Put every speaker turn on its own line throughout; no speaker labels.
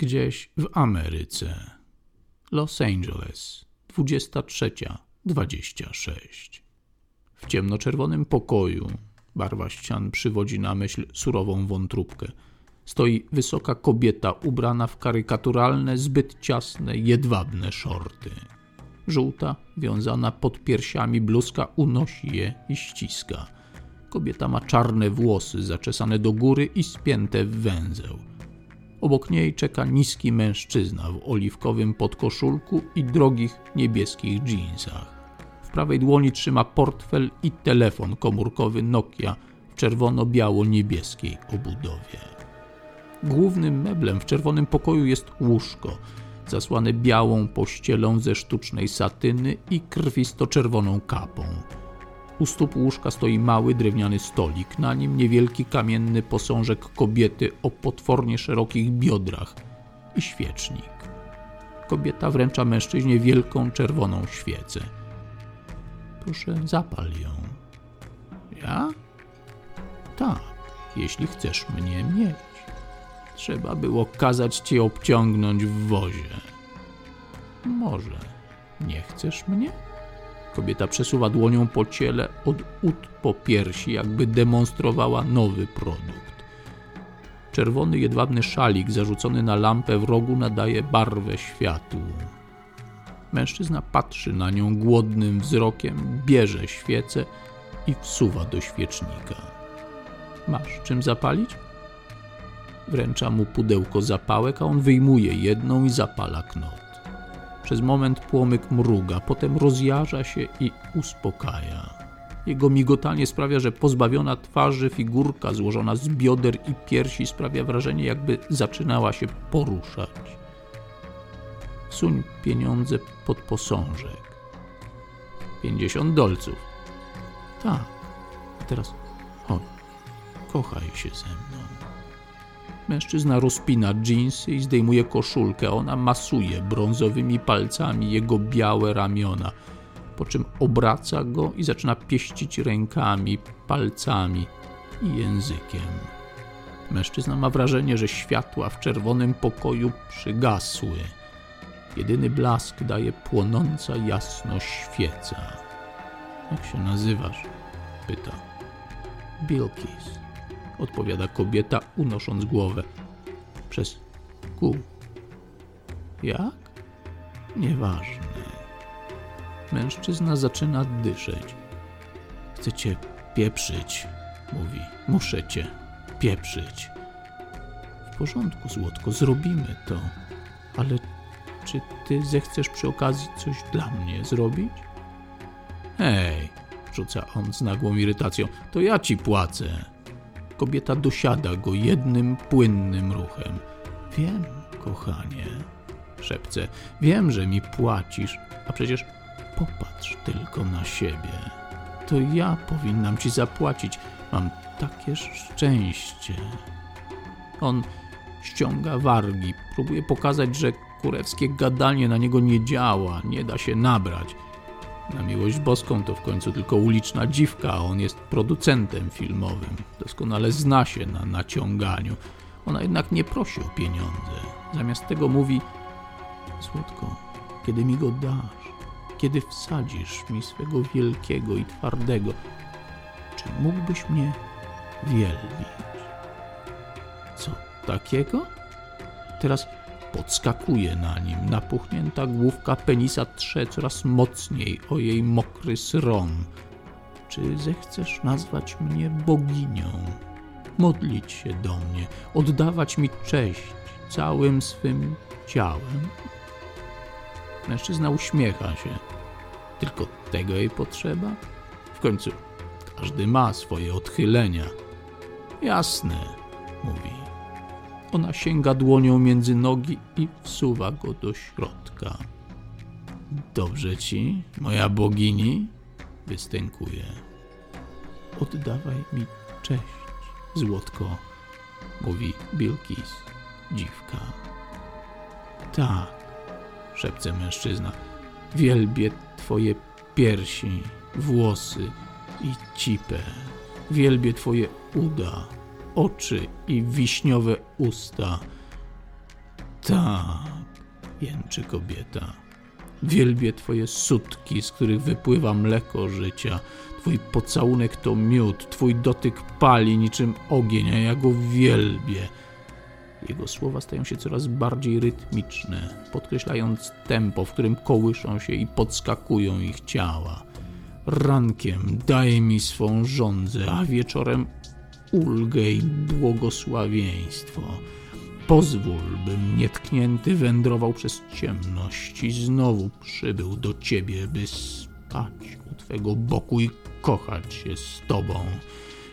Gdzieś w Ameryce. Los Angeles, 23.26. W ciemnoczerwonym pokoju, barwa ścian przywodzi na myśl surową wątróbkę, stoi wysoka kobieta ubrana w karykaturalne, zbyt ciasne, jedwabne szorty. Żółta, wiązana pod piersiami bluzka unosi je i ściska. Kobieta ma czarne włosy zaczesane do góry i spięte w węzeł. Obok niej czeka niski mężczyzna w oliwkowym podkoszulku i drogich niebieskich dżinsach. W prawej dłoni trzyma portfel i telefon komórkowy Nokia w czerwono-biało-niebieskiej obudowie. Głównym meblem w czerwonym pokoju jest łóżko, zasłane białą pościelą ze sztucznej satyny i krwisto-czerwoną kapą. U stóp łóżka stoi mały drewniany stolik, na nim niewielki kamienny posążek kobiety o potwornie szerokich biodrach i świecznik. Kobieta wręcza mężczyźnie wielką czerwoną świecę. Proszę, zapal ją. Ja? Tak, jeśli chcesz mnie mieć. Trzeba było kazać ci obciągnąć w wozie. Może nie chcesz mnie? Kobieta przesuwa dłonią po ciele od ud po piersi, jakby demonstrowała nowy produkt. Czerwony jedwabny szalik zarzucony na lampę w rogu nadaje barwę światłu. Mężczyzna patrzy na nią głodnym wzrokiem, bierze świecę i wsuwa do świecznika. Masz czym zapalić? Wręcza mu pudełko zapałek, a on wyjmuje jedną i zapala knot. Przez moment płomyk mruga, potem rozjarza się i uspokaja. Jego migotanie sprawia, że pozbawiona twarzy figurka złożona z bioder i piersi sprawia wrażenie, jakby zaczynała się poruszać. Suń pieniądze pod posążek. Pięćdziesiąt dolców. Tak. Teraz chodź, kochaj się ze mną. Mężczyzna rozpina dżinsy i zdejmuje koszulkę. Ona masuje brązowymi palcami jego białe ramiona, po czym obraca go i zaczyna pieścić rękami, palcami i językiem. Mężczyzna ma wrażenie, że światła w czerwonym pokoju przygasły. Jedyny blask daje płonąca jasność świeca. Jak się nazywasz? pyta. Bilkis odpowiada kobieta, unosząc głowę. Przez kół. Jak? Nieważne. Mężczyzna zaczyna dyszeć. Chcę cię pieprzyć, mówi. Muszę cię pieprzyć. W porządku, złotko, zrobimy to. Ale czy ty zechcesz przy okazji coś dla mnie zrobić? Hej, rzuca on z nagłą irytacją, to ja ci płacę. Kobieta dosiada go jednym płynnym ruchem. Wiem, kochanie, szepce, wiem, że mi płacisz, a przecież popatrz tylko na siebie. To ja powinnam ci zapłacić. Mam takie szczęście. On ściąga wargi, próbuje pokazać, że kurewskie gadanie na niego nie działa, nie da się nabrać. Na miłość boską to w końcu tylko uliczna dziwka, a on jest producentem filmowym. Doskonale zna się na naciąganiu. Ona jednak nie prosi o pieniądze. Zamiast tego mówi: Słodko, kiedy mi go dasz, kiedy wsadzisz mi swego wielkiego i twardego, czy mógłbyś mnie wielbić? Co takiego? Teraz Podskakuje na nim. Napuchnięta główka penisa trze coraz mocniej o jej mokry srom. Czy zechcesz nazwać mnie boginią? Modlić się do mnie, oddawać mi cześć całym swym ciałem? Mężczyzna uśmiecha się. Tylko tego jej potrzeba? W końcu każdy ma swoje odchylenia. Jasne, mówi. Ona sięga dłonią między nogi i wsuwa go do środka. Dobrze ci, moja bogini? Wystękuje. Oddawaj mi cześć, złotko, mówi Bilkis, dziwka. Tak, szepce mężczyzna. Wielbię twoje piersi, włosy i cipę. Wielbię twoje uda oczy i wiśniowe usta. Tak, jęczy kobieta. Wielbię twoje sutki, z których wypływa mleko życia. Twój pocałunek to miód, twój dotyk pali niczym ogień, a ja go wielbię. Jego słowa stają się coraz bardziej rytmiczne, podkreślając tempo, w którym kołyszą się i podskakują ich ciała. Rankiem daj mi swą żądzę, a wieczorem ulgę i błogosławieństwo. Pozwól, bym nietknięty wędrował przez ciemność i znowu przybył do ciebie, by spać u twego boku i kochać się z tobą.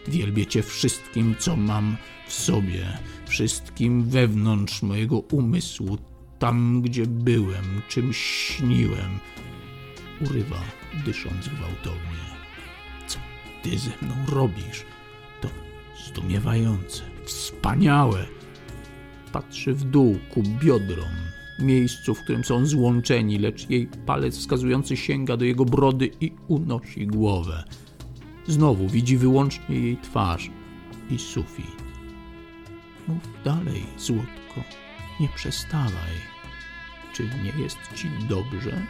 Wielbię cię wszystkim, co mam w sobie, wszystkim wewnątrz mojego umysłu, tam gdzie byłem, czym śniłem. Urywa, dysząc gwałtownie. Co ty ze mną robisz? Zdumiewające, wspaniałe. Patrzy w dół ku biodrom, miejscu, w którym są złączeni, lecz jej palec wskazujący sięga do jego brody i unosi głowę. Znowu widzi wyłącznie jej twarz i sufit. Mów dalej, złotko, nie przestawaj. Czy nie jest ci dobrze?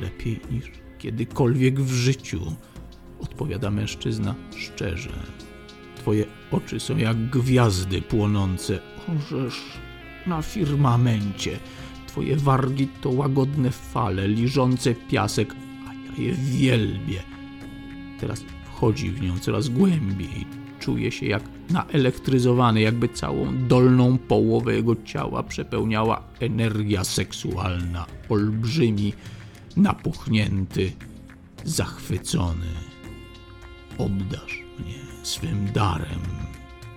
Lepiej niż kiedykolwiek w życiu, odpowiada mężczyzna szczerze. Twoje oczy są jak gwiazdy płonące, orzesz na firmamencie. Twoje wargi to łagodne fale, liżące piasek, a ja je wielbię. Teraz wchodzi w nią coraz głębiej. Czuje się jak naelektryzowany, jakby całą dolną połowę jego ciała przepełniała energia seksualna. Olbrzymi, napuchnięty, zachwycony. Obdasz mnie swym darem,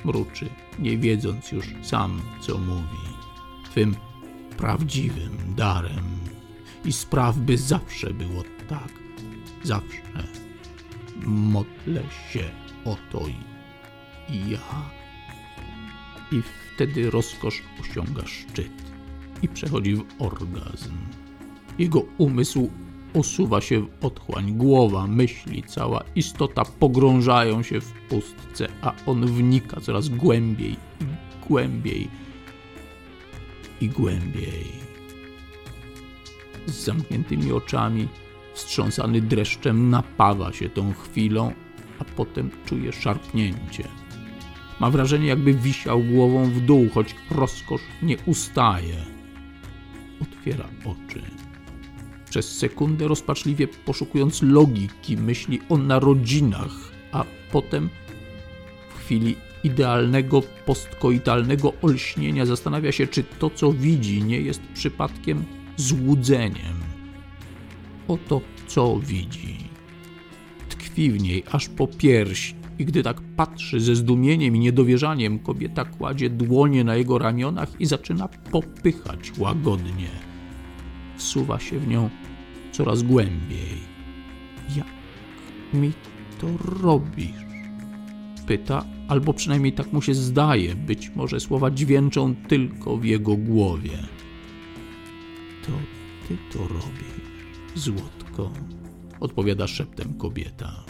mruczy, nie wiedząc już sam, co mówi. Twym prawdziwym darem i spraw, by zawsze było tak, zawsze. Modlę się o to i ja. I wtedy rozkosz osiąga szczyt i przechodzi w orgazm. Jego umysł osuwa się w otchłań, głowa, myśli, cała istota pogrążają się w pustce, a on wnika coraz głębiej i głębiej i głębiej. Z zamkniętymi oczami, wstrząsany dreszczem, napawa się tą chwilą, a potem czuje szarpnięcie. Ma wrażenie, jakby wisiał głową w dół, choć rozkosz nie ustaje. Otwiera oczy. Przez sekundę rozpaczliwie poszukując logiki, myśli o narodzinach, a potem w chwili idealnego postkoitalnego olśnienia zastanawia się, czy to, co widzi, nie jest przypadkiem złudzeniem. Oto co widzi. Tkwi w niej aż po pierś i gdy tak patrzy ze zdumieniem i niedowierzaniem, kobieta kładzie dłonie na jego ramionach i zaczyna popychać łagodnie. Wsuwa się w nią coraz głębiej. Jak mi to robisz? Pyta, albo przynajmniej tak mu się zdaje. Być może słowa dźwięczą tylko w jego głowie. To ty to robisz, złotko, odpowiada szeptem kobieta.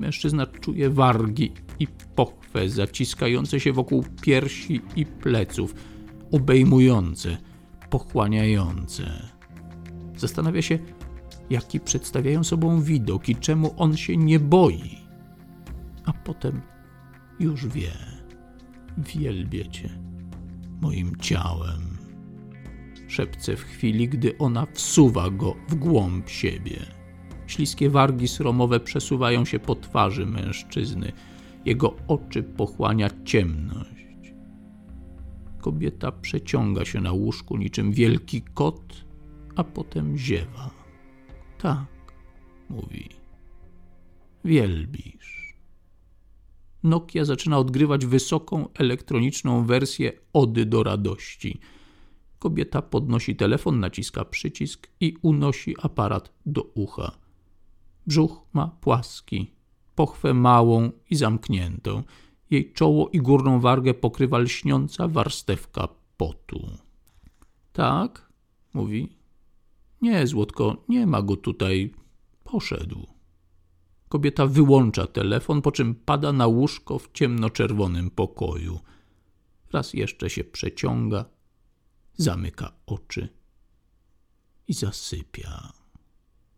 Mężczyzna czuje wargi i pochwę zaciskające się wokół piersi i pleców, obejmujące, pochłaniające. Zastanawia się, jaki przedstawiają sobą widok i czemu on się nie boi. A potem już wie, wielbię cię moim ciałem. Szepce w chwili, gdy ona wsuwa go w głąb siebie. Śliskie wargi sromowe przesuwają się po twarzy mężczyzny. Jego oczy pochłania ciemność. Kobieta przeciąga się na łóżku niczym wielki kot, a potem ziewa. Tak, mówi. Wielbisz. Nokia zaczyna odgrywać wysoką elektroniczną wersję Ody do radości. Kobieta podnosi telefon, naciska przycisk i unosi aparat do ucha. Brzuch ma płaski, pochwę małą i zamkniętą. Jej czoło i górną wargę pokrywa lśniąca warstewka potu. Tak, mówi. Nie, Złotko, nie ma go tutaj. Poszedł. Kobieta wyłącza telefon, po czym pada na łóżko w ciemnoczerwonym pokoju. Raz jeszcze się przeciąga zamyka oczy i zasypia.